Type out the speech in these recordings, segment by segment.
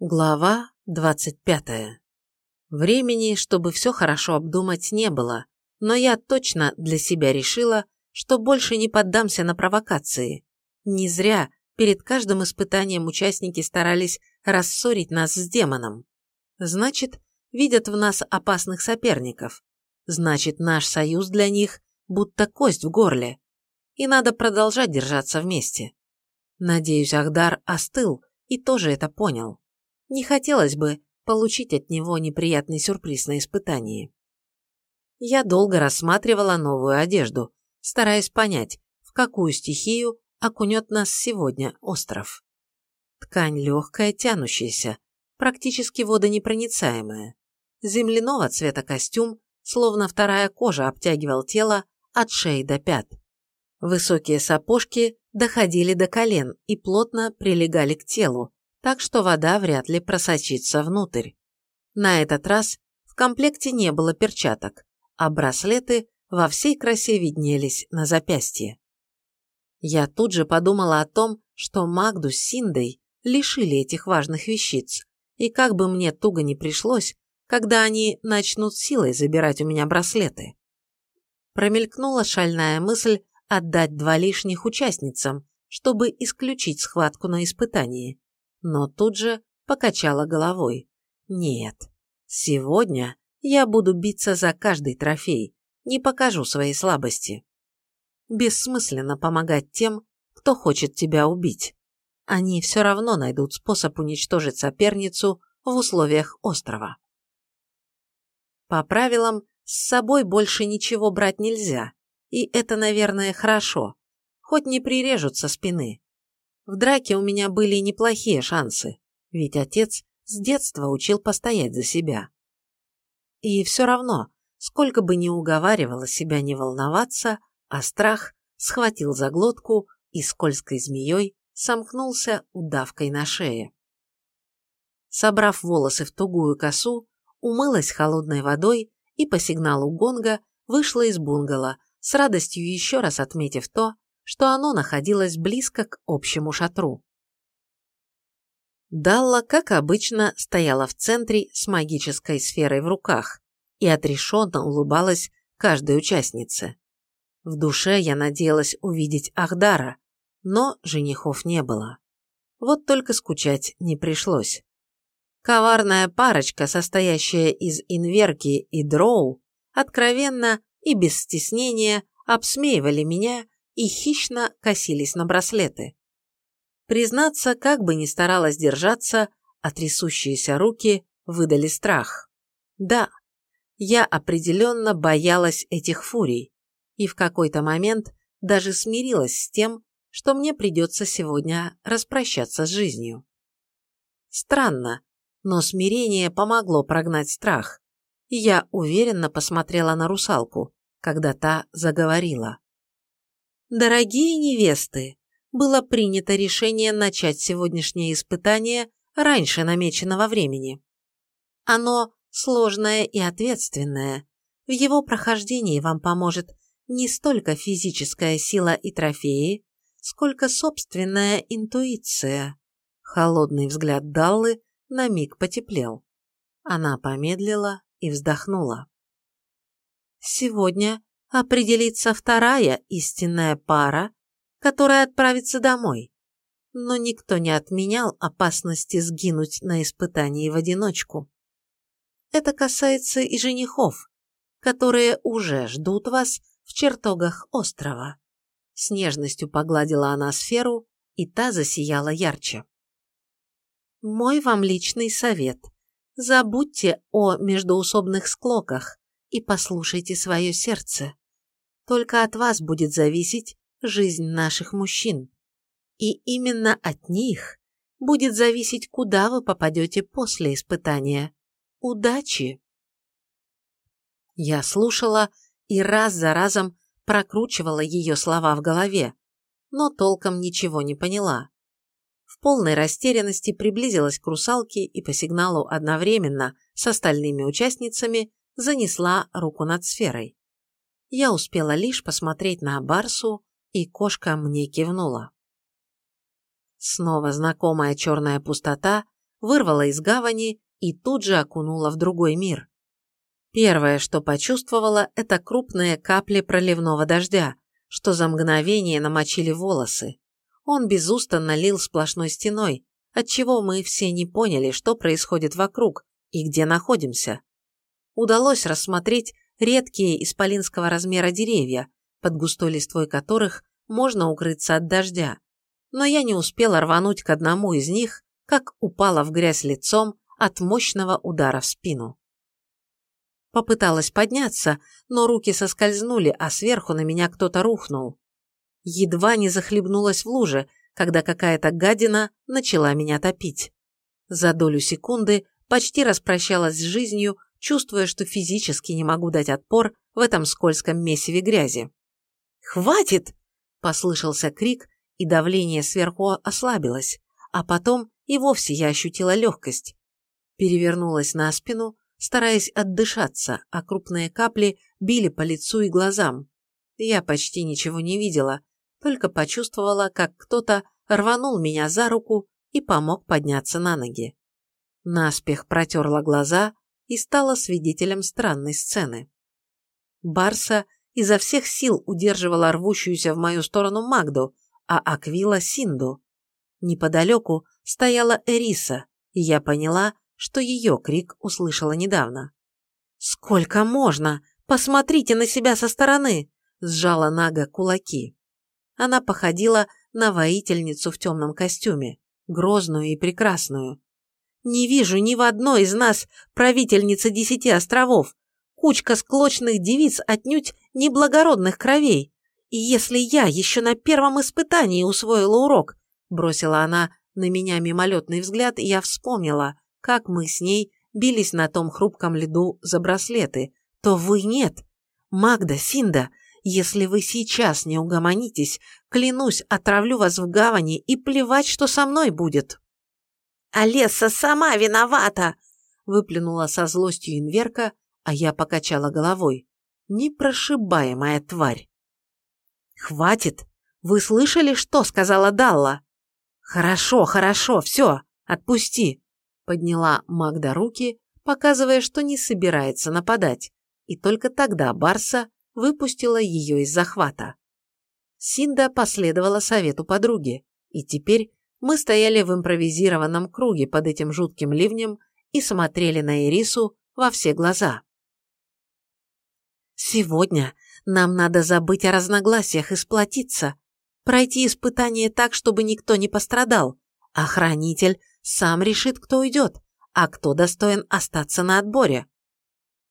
Глава двадцать пятая. Времени, чтобы все хорошо обдумать, не было, но я точно для себя решила, что больше не поддамся на провокации. Не зря перед каждым испытанием участники старались рассорить нас с демоном. Значит, видят в нас опасных соперников. Значит, наш союз для них будто кость в горле. И надо продолжать держаться вместе. Надеюсь, Ахдар остыл и тоже это понял. Не хотелось бы получить от него неприятный сюрприз на испытании. Я долго рассматривала новую одежду, стараясь понять, в какую стихию окунет нас сегодня остров. Ткань легкая, тянущаяся, практически водонепроницаемая. Земляного цвета костюм, словно вторая кожа обтягивал тело от шеи до пят. Высокие сапожки доходили до колен и плотно прилегали к телу, так что вода вряд ли просочится внутрь. На этот раз в комплекте не было перчаток, а браслеты во всей красе виднелись на запястье. Я тут же подумала о том, что Магду с Синдой лишили этих важных вещиц, и как бы мне туго не пришлось, когда они начнут силой забирать у меня браслеты. Промелькнула шальная мысль отдать два лишних участницам, чтобы исключить схватку на испытании, но тут же покачала головой. Нет, сегодня я буду биться за каждый трофей, не покажу своей слабости. Бессмысленно помогать тем, кто хочет тебя убить. Они все равно найдут способ уничтожить соперницу в условиях острова. По правилам, с собой больше ничего брать нельзя, и это, наверное, хорошо, хоть не прирежут со спины. В драке у меня были неплохие шансы, ведь отец с детства учил постоять за себя. И все равно, сколько бы ни уговаривала себя не волноваться, а страх схватил за глотку и скользкой змеей сомкнулся удавкой на шее. Собрав волосы в тугую косу, умылась холодной водой и по сигналу гонга вышла из бунгало, с радостью еще раз отметив то, что оно находилось близко к общему шатру. Далла, как обычно, стояла в центре с магической сферой в руках и отрешенно улыбалась каждой участнице. В душе я надеялась увидеть Ахдара, но женихов не было. Вот только скучать не пришлось. Коварная парочка, состоящая из инверки и дроу, откровенно и без стеснения обсмеивали меня и хищно косились на браслеты. Признаться, как бы ни старалась держаться, а трясущиеся руки выдали страх. Да, я определенно боялась этих фурий, и в какой-то момент даже смирилась с тем, что мне придется сегодня распрощаться с жизнью. Странно, но смирение помогло прогнать страх, и я уверенно посмотрела на русалку, когда та заговорила. Дорогие невесты, было принято решение начать сегодняшнее испытание раньше намеченного времени. Оно сложное и ответственное. В его прохождении вам поможет не столько физическая сила и трофеи, сколько собственная интуиция. Холодный взгляд Даллы на миг потеплел. Она помедлила и вздохнула. Сегодня определится вторая истинная пара, которая отправится домой. Но никто не отменял опасности сгинуть на испытании в одиночку. Это касается и женихов, которые уже ждут вас в чертогах острова. С нежностью погладила она сферу, и та засияла ярче. Мой вам личный совет. Забудьте о междоусобных склоках и послушайте свое сердце. Только от вас будет зависеть жизнь наших мужчин. И именно от них будет зависеть, куда вы попадете после испытания. Удачи! Я слушала и раз за разом прокручивала ее слова в голове, но толком ничего не поняла. В полной растерянности приблизилась к русалке и по сигналу одновременно с остальными участницами занесла руку над сферой я успела лишь посмотреть на Барсу, и кошка мне кивнула. Снова знакомая черная пустота вырвала из гавани и тут же окунула в другой мир. Первое, что почувствовала, это крупные капли проливного дождя, что за мгновение намочили волосы. Он безустанно лил сплошной стеной, отчего мы все не поняли, что происходит вокруг и где находимся. Удалось рассмотреть редкие исполинского размера деревья, под густой листвой которых можно укрыться от дождя, но я не успела рвануть к одному из них, как упала в грязь лицом от мощного удара в спину. Попыталась подняться, но руки соскользнули, а сверху на меня кто-то рухнул. Едва не захлебнулась в луже, когда какая-то гадина начала меня топить. За долю секунды почти распрощалась с жизнью, чувствуя, что физически не могу дать отпор в этом скользком месиве грязи. «Хватит!» – послышался крик, и давление сверху ослабилось, а потом и вовсе я ощутила легкость. Перевернулась на спину, стараясь отдышаться, а крупные капли били по лицу и глазам. Я почти ничего не видела, только почувствовала, как кто-то рванул меня за руку и помог подняться на ноги. Наспех протерла глаза и стала свидетелем странной сцены. Барса изо всех сил удерживала рвущуюся в мою сторону Магду, а Аквила – Синду. Неподалеку стояла Эриса, и я поняла, что ее крик услышала недавно. «Сколько можно? Посмотрите на себя со стороны!» – сжала Нага кулаки. Она походила на воительницу в темном костюме, грозную и прекрасную. «Не вижу ни в одной из нас правительницы десяти островов, кучка склочных девиц отнюдь неблагородных кровей. И если я еще на первом испытании усвоила урок, бросила она на меня мимолетный взгляд, и я вспомнила, как мы с ней бились на том хрупком льду за браслеты, то вы нет. Магда, Синда, если вы сейчас не угомонитесь, клянусь, отравлю вас в гавани и плевать, что со мной будет. Олеса сама виновата, выплюнула со злостью инверка, а я покачала головой. Непрошибаемая тварь. «Хватит! Вы слышали, что сказала Далла?» «Хорошо, хорошо, все, отпусти!» Подняла Магда руки, показывая, что не собирается нападать, и только тогда Барса выпустила ее из захвата. Синда последовала совету подруги, и теперь мы стояли в импровизированном круге под этим жутким ливнем и смотрели на Ирису во все глаза. «Сегодня нам надо забыть о разногласиях и сплотиться, пройти испытание так, чтобы никто не пострадал. А хранитель сам решит, кто уйдет, а кто достоин остаться на отборе.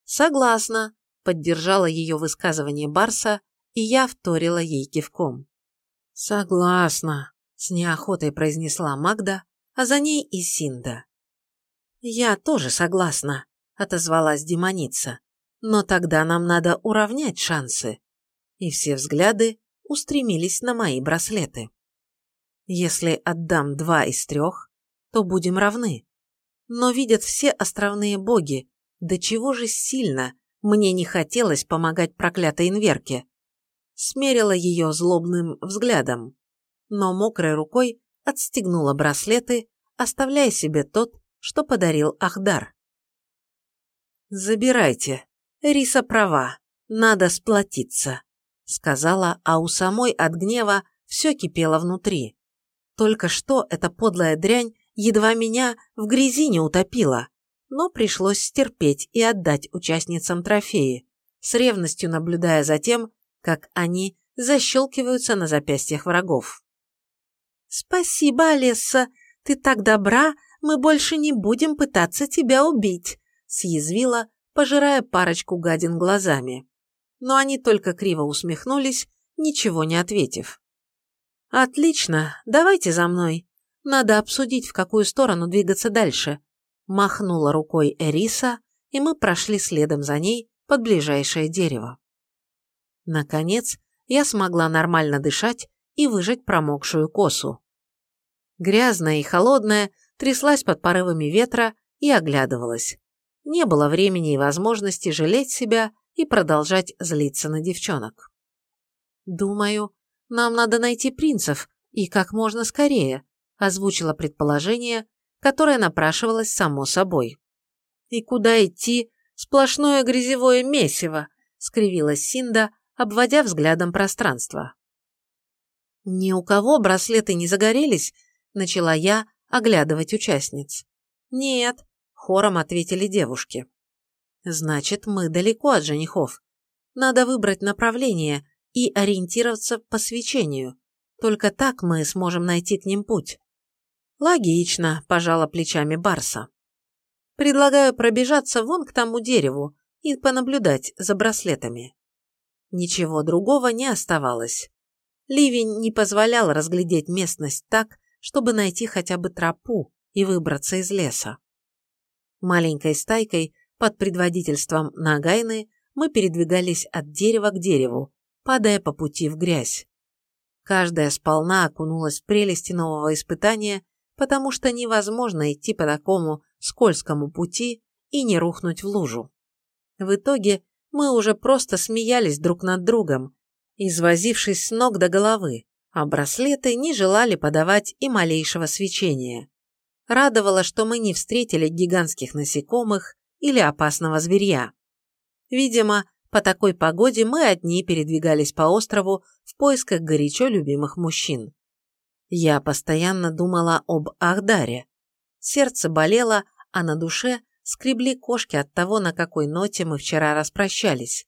Согласна, поддержала ее высказывание Барса, и я вторила ей кивком. Согласна, с неохотой произнесла Магда, а за ней и Синда. Я тоже согласна, отозвалась демоница. Но тогда нам надо уравнять шансы. И все взгляды устремились на мои браслеты. Если отдам два из трех, то будем равны. Но видят все островные боги, до чего же сильно мне не хотелось помогать проклятой инверке. Смерила ее злобным взглядом, но мокрой рукой отстегнула браслеты, оставляя себе тот, что подарил Ахдар. «Забирайте», Риса права, надо сплотиться, сказала, а у самой от гнева все кипело внутри. Только что эта подлая дрянь едва меня в грязи не утопила, но пришлось стерпеть и отдать участницам трофеи, с ревностью наблюдая за тем, как они защелкиваются на запястьях врагов. «Спасибо, Алесса, ты так добра, мы больше не будем пытаться тебя убить», съязвила, пожирая парочку гадин глазами. Но они только криво усмехнулись, ничего не ответив. «Отлично, давайте за мной. Надо обсудить, в какую сторону двигаться дальше», махнула рукой Эриса, и мы прошли следом за ней под ближайшее дерево. Наконец, я смогла нормально дышать и выжать промокшую косу. Грязная и холодная, тряслась под порывами ветра и оглядывалась не было времени и возможности жалеть себя и продолжать злиться на девчонок. «Думаю, нам надо найти принцев, и как можно скорее», озвучила предположение, которое напрашивалось само собой. «И куда идти? Сплошное грязевое месиво!» — скривилась Синда, обводя взглядом пространство. «Ни у кого браслеты не загорелись?» — начала я оглядывать участниц. «Нет», — хором ответили девушки. «Значит, мы далеко от женихов. Надо выбрать направление и ориентироваться по свечению. Только так мы сможем найти к ним путь». «Логично», – пожала плечами Барса. «Предлагаю пробежаться вон к тому дереву и понаблюдать за браслетами». Ничего другого не оставалось. Ливень не позволял разглядеть местность так, чтобы найти хотя бы тропу и выбраться из леса. Маленькой стайкой под предводительством Нагайны мы передвигались от дерева к дереву, падая по пути в грязь. Каждая сполна окунулась в прелести нового испытания потому что невозможно идти по такому скользкому пути и не рухнуть в лужу. В итоге мы уже просто смеялись друг над другом, извозившись с ног до головы, а браслеты не желали подавать и малейшего свечения. Радовало, что мы не встретили гигантских насекомых или опасного зверья. Видимо, по такой погоде мы одни передвигались по острову в поисках горячо любимых мужчин. Я постоянно думала об Ахдаре. Сердце болело, а на душе скребли кошки от того, на какой ноте мы вчера распрощались.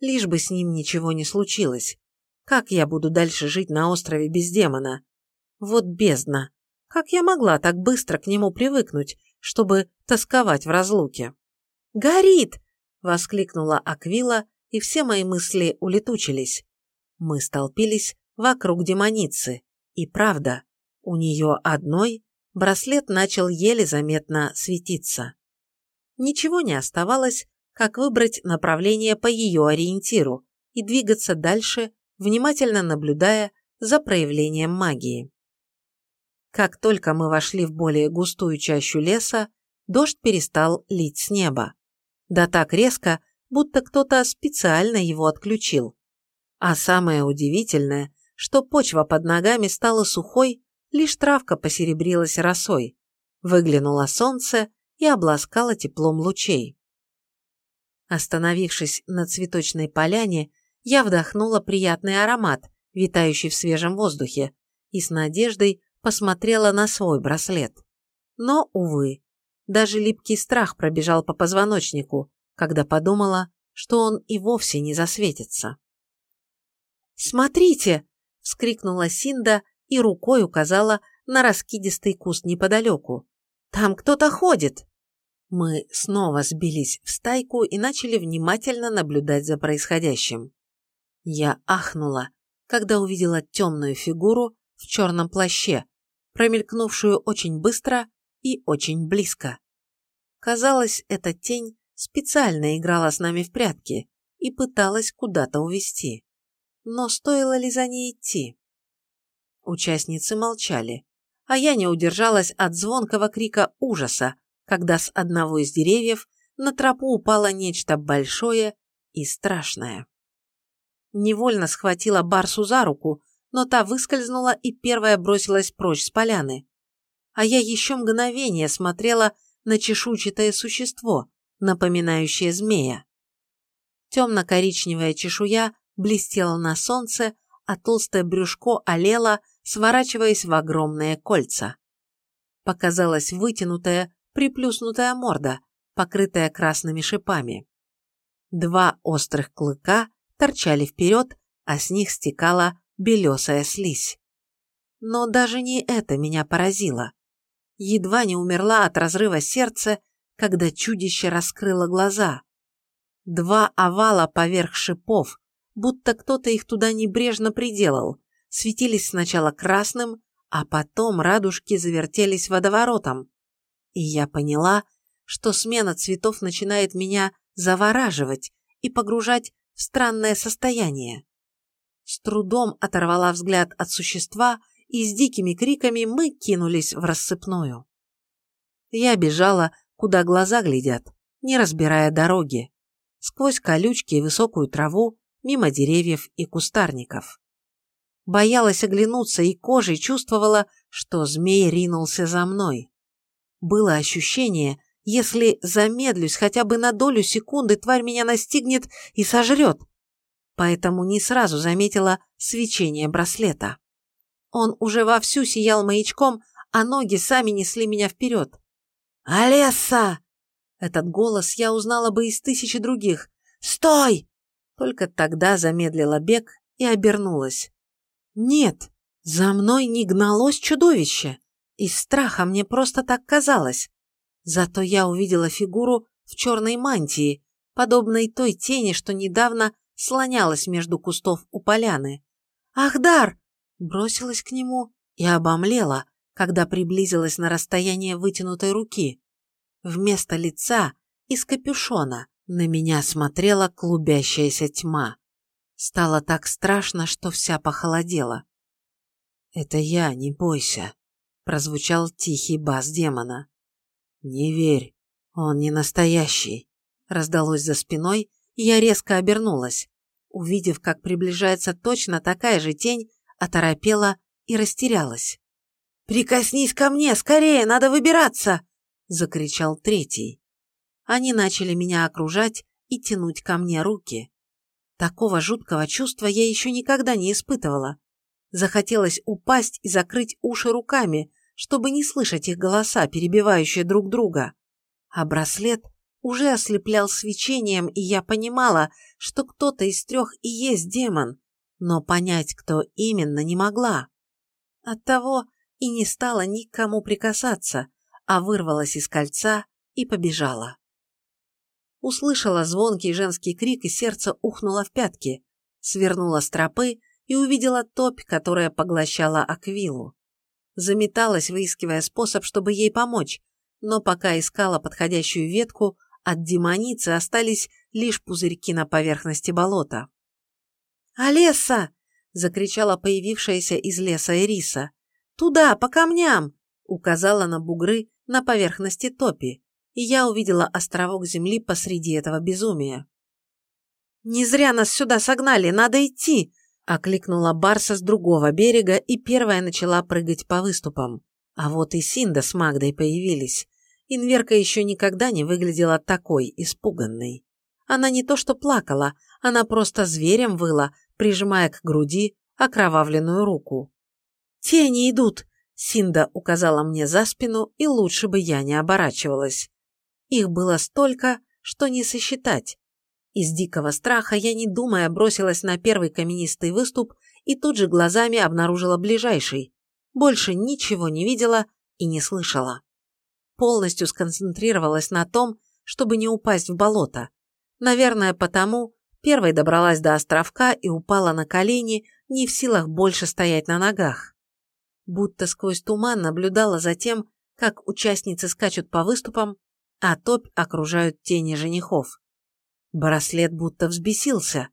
Лишь бы с ним ничего не случилось. Как я буду дальше жить на острове без демона? Вот бездна. Как я могла так быстро к нему привыкнуть, чтобы тосковать в разлуке? «Горит!» – воскликнула Аквила, и все мои мысли улетучились. Мы столпились вокруг демоницы. И правда, у нее одной браслет начал еле заметно светиться. Ничего не оставалось, как выбрать направление по ее ориентиру и двигаться дальше, внимательно наблюдая за проявлением магии. Как только мы вошли в более густую чащу леса, дождь перестал лить с неба. Да так резко, будто кто-то специально его отключил. А самое удивительное, что почва под ногами стала сухой, лишь травка посеребрилась росой. Выглянуло солнце и обласкало теплом лучей. Остановившись на цветочной поляне, я вдохнула приятный аромат, витающий в свежем воздухе, и с надеждой посмотрела на свой браслет. Но, увы, даже липкий страх пробежал по позвоночнику, когда подумала, что он и вовсе не засветится. «Смотрите!» вскрикнула Синда и рукой указала на раскидистый куст неподалеку. «Там кто-то ходит!» Мы снова сбились в стайку и начали внимательно наблюдать за происходящим. Я ахнула, когда увидела темную фигуру в черном плаще, промелькнувшую очень быстро и очень близко. Казалось, эта тень специально играла с нами в прятки и пыталась куда-то увести. Но стоило ли за ней идти? Участницы молчали, а я не удержалась от звонкого крика ужаса, когда с одного из деревьев на тропу упало нечто большое и страшное. Невольно схватила Барсу за руку, но та выскользнула и первая бросилась прочь с поляны. А я еще мгновение смотрела на чешуйчатое существо, напоминающее змея. Темно-коричневая чешуя блестело на солнце, а толстое брюшко олело, сворачиваясь в огромные кольца. Показалась вытянутая, приплюснутая морда, покрытая красными шипами. Два острых клыка торчали вперед, а с них стекала белесая слизь. Но даже не это меня поразило. Едва не умерла от разрыва сердца, когда чудище раскрыло глаза. Два овала поверх шипов, будто кто-то их туда небрежно приделал, светились сначала красным, а потом радужки завертелись водоворотом. И я поняла, что смена цветов начинает меня завораживать и погружать странное состояние. С трудом оторвала взгляд от существа, и с дикими криками мы кинулись в рассыпную. Я бежала, куда глаза глядят, не разбирая дороги. Сквозь колючки и высокую траву, мимо деревьев и кустарников. Боялась оглянуться и кожей чувствовала, что змей ринулся за мной. Было ощущение, если замедлюсь хотя бы на долю секунды, тварь меня настигнет и сожрет. Поэтому не сразу заметила свечение браслета. Он уже вовсю сиял маячком, а ноги сами несли меня вперед. «Алесса!» Этот голос я узнала бы из тысячи других. «Стой!» Только тогда замедлила бег и обернулась. Нет, за мной не гналось чудовище. Из страха мне просто так казалось. Зато я увидела фигуру в черной мантии, подобной той тени, что недавно слонялась между кустов у поляны. «Ахдар!» бросилась к нему и обомлела, когда приблизилась на расстояние вытянутой руки. Вместо лица из капюшона на меня смотрела клубящаяся тьма. Стало так страшно, что вся похолодела. «Это я, не бойся», — прозвучал тихий бас демона. «Не верь, он не настоящий», — раздалось за спиной, и я резко обернулась. Увидев, как приближается точно такая же тень, оторопела и растерялась. «Прикоснись ко мне, скорее, надо выбираться!» — закричал третий. Они начали меня окружать и тянуть ко мне руки. Такого жуткого чувства я еще никогда не испытывала. Захотелось упасть и закрыть уши руками, чтобы не слышать их голоса, перебивающие друг друга. А браслет уже ослеплял свечением, и я понимала, что кто-то из трех и есть демон, но понять, кто именно, не могла. Оттого и не стала никому прикасаться, а вырвалась из кольца и побежала. Услышала звонкий женский крик, и сердце ухнуло в пятки, свернула с тропы и увидела топь, которая поглощала Аквилу. Заметалась, выискивая способ, чтобы ей помочь, но пока искала подходящую ветку, от демоницы остались лишь пузырьки на поверхности болота. «Алеса!» – закричала появившаяся из леса Эриса. «Туда, по камням!» – указала на бугры на поверхности топи и я увидела островок земли посреди этого безумия. «Не зря нас сюда согнали, надо идти!» – окликнула Барса с другого берега и первая начала прыгать по выступам. А вот и Синда с Магдой появились. Инверка еще никогда не выглядела такой испуганной. Она не то что плакала, она просто зверем выла, прижимая к груди окровавленную руку. «Тени идут!» – Синда указала мне за спину, и лучше бы я не оборачивалась. Их было столько, что не сосчитать. Из дикого страха я, не думая, бросилась на первый каменистый выступ и тут же глазами обнаружила ближайший. Больше ничего не видела и не слышала. Полностью сконцентрировалась на том, чтобы не упасть в болото. Наверное, потому первой добралась до островка и упала на колени, не в силах больше стоять на ногах. Будто сквозь туман наблюдала за тем, как участницы скачут по выступам, а топь окружают тени женихов. Браслет будто взбесился.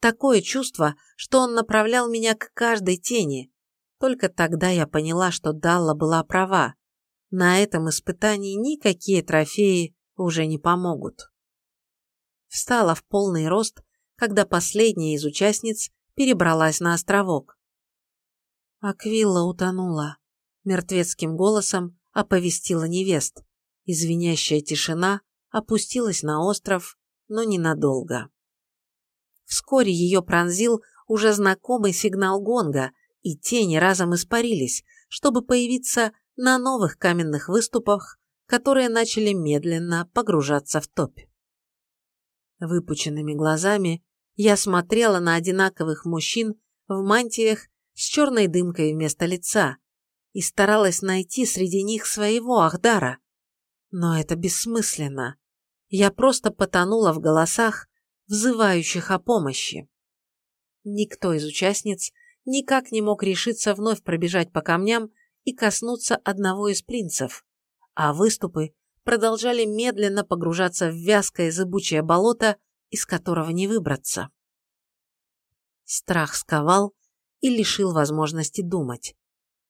Такое чувство, что он направлял меня к каждой тени. Только тогда я поняла, что Далла была права. На этом испытании никакие трофеи уже не помогут. Встала в полный рост, когда последняя из участниц перебралась на островок. Аквилла утонула. Мертвецким голосом оповестила невест. Извиняющая тишина опустилась на остров, но ненадолго. Вскоре ее пронзил уже знакомый сигнал гонга, и тени разом испарились, чтобы появиться на новых каменных выступах, которые начали медленно погружаться в топь. Выпученными глазами я смотрела на одинаковых мужчин в мантиях с черной дымкой вместо лица и старалась найти среди них своего Ахдара. Но это бессмысленно. Я просто потонула в голосах, взывающих о помощи. Никто из участниц никак не мог решиться вновь пробежать по камням и коснуться одного из принцев, а выступы продолжали медленно погружаться в вязкое зыбучее болото, из которого не выбраться. Страх сковал и лишил возможности думать.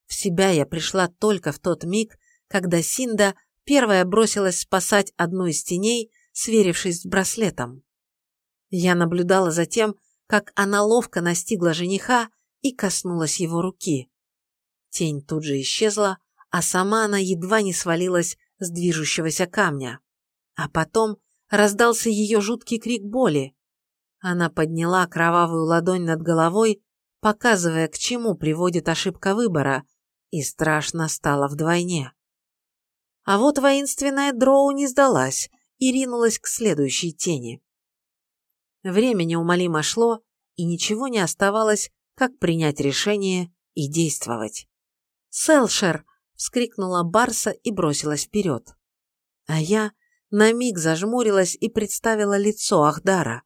В себя я пришла только в тот миг, когда Синда первая бросилась спасать одну из теней, сверившись с браслетом. Я наблюдала за тем, как она ловко настигла жениха и коснулась его руки. Тень тут же исчезла, а сама она едва не свалилась с движущегося камня. А потом раздался ее жуткий крик боли. Она подняла кровавую ладонь над головой, показывая, к чему приводит ошибка выбора, и страшно стало вдвойне. А вот воинственная дроу не сдалась и ринулась к следующей тени. Время неумолимо шло, и ничего не оставалось, как принять решение и действовать. «Селшер!» – вскрикнула Барса и бросилась вперед. А я на миг зажмурилась и представила лицо Ахдара.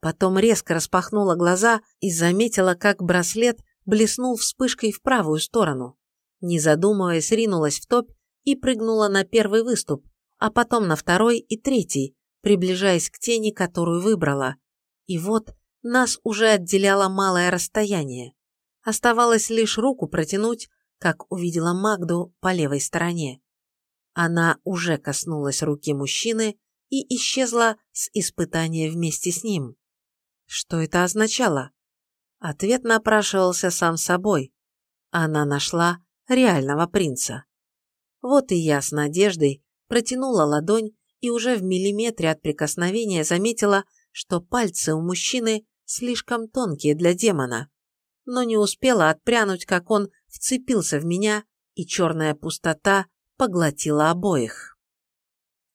Потом резко распахнула глаза и заметила, как браслет блеснул вспышкой в правую сторону. Не задумываясь, ринулась в топь и прыгнула на первый выступ, а потом на второй и третий, приближаясь к тени, которую выбрала. И вот нас уже отделяло малое расстояние. Оставалось лишь руку протянуть, как увидела Магду по левой стороне. Она уже коснулась руки мужчины и исчезла с испытания вместе с ним. Что это означало? Ответ напрашивался сам собой. Она нашла реального принца. Вот и я с надеждой протянула ладонь и уже в миллиметре от прикосновения заметила, что пальцы у мужчины слишком тонкие для демона, но не успела отпрянуть, как он вцепился в меня, и черная пустота поглотила обоих.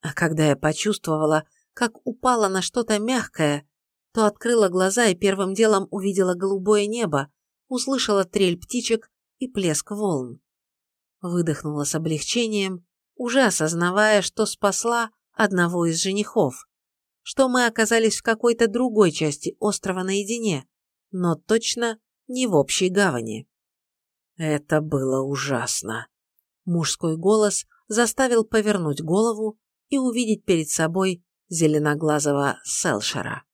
А когда я почувствовала, как упала на что-то мягкое, то открыла глаза и первым делом увидела голубое небо, услышала трель птичек и плеск волн. Выдохнула с облегчением, уже осознавая, что спасла одного из женихов, что мы оказались в какой-то другой части острова наедине, но точно не в общей гавани. Это было ужасно. Мужской голос заставил повернуть голову и увидеть перед собой зеленоглазого Селшера.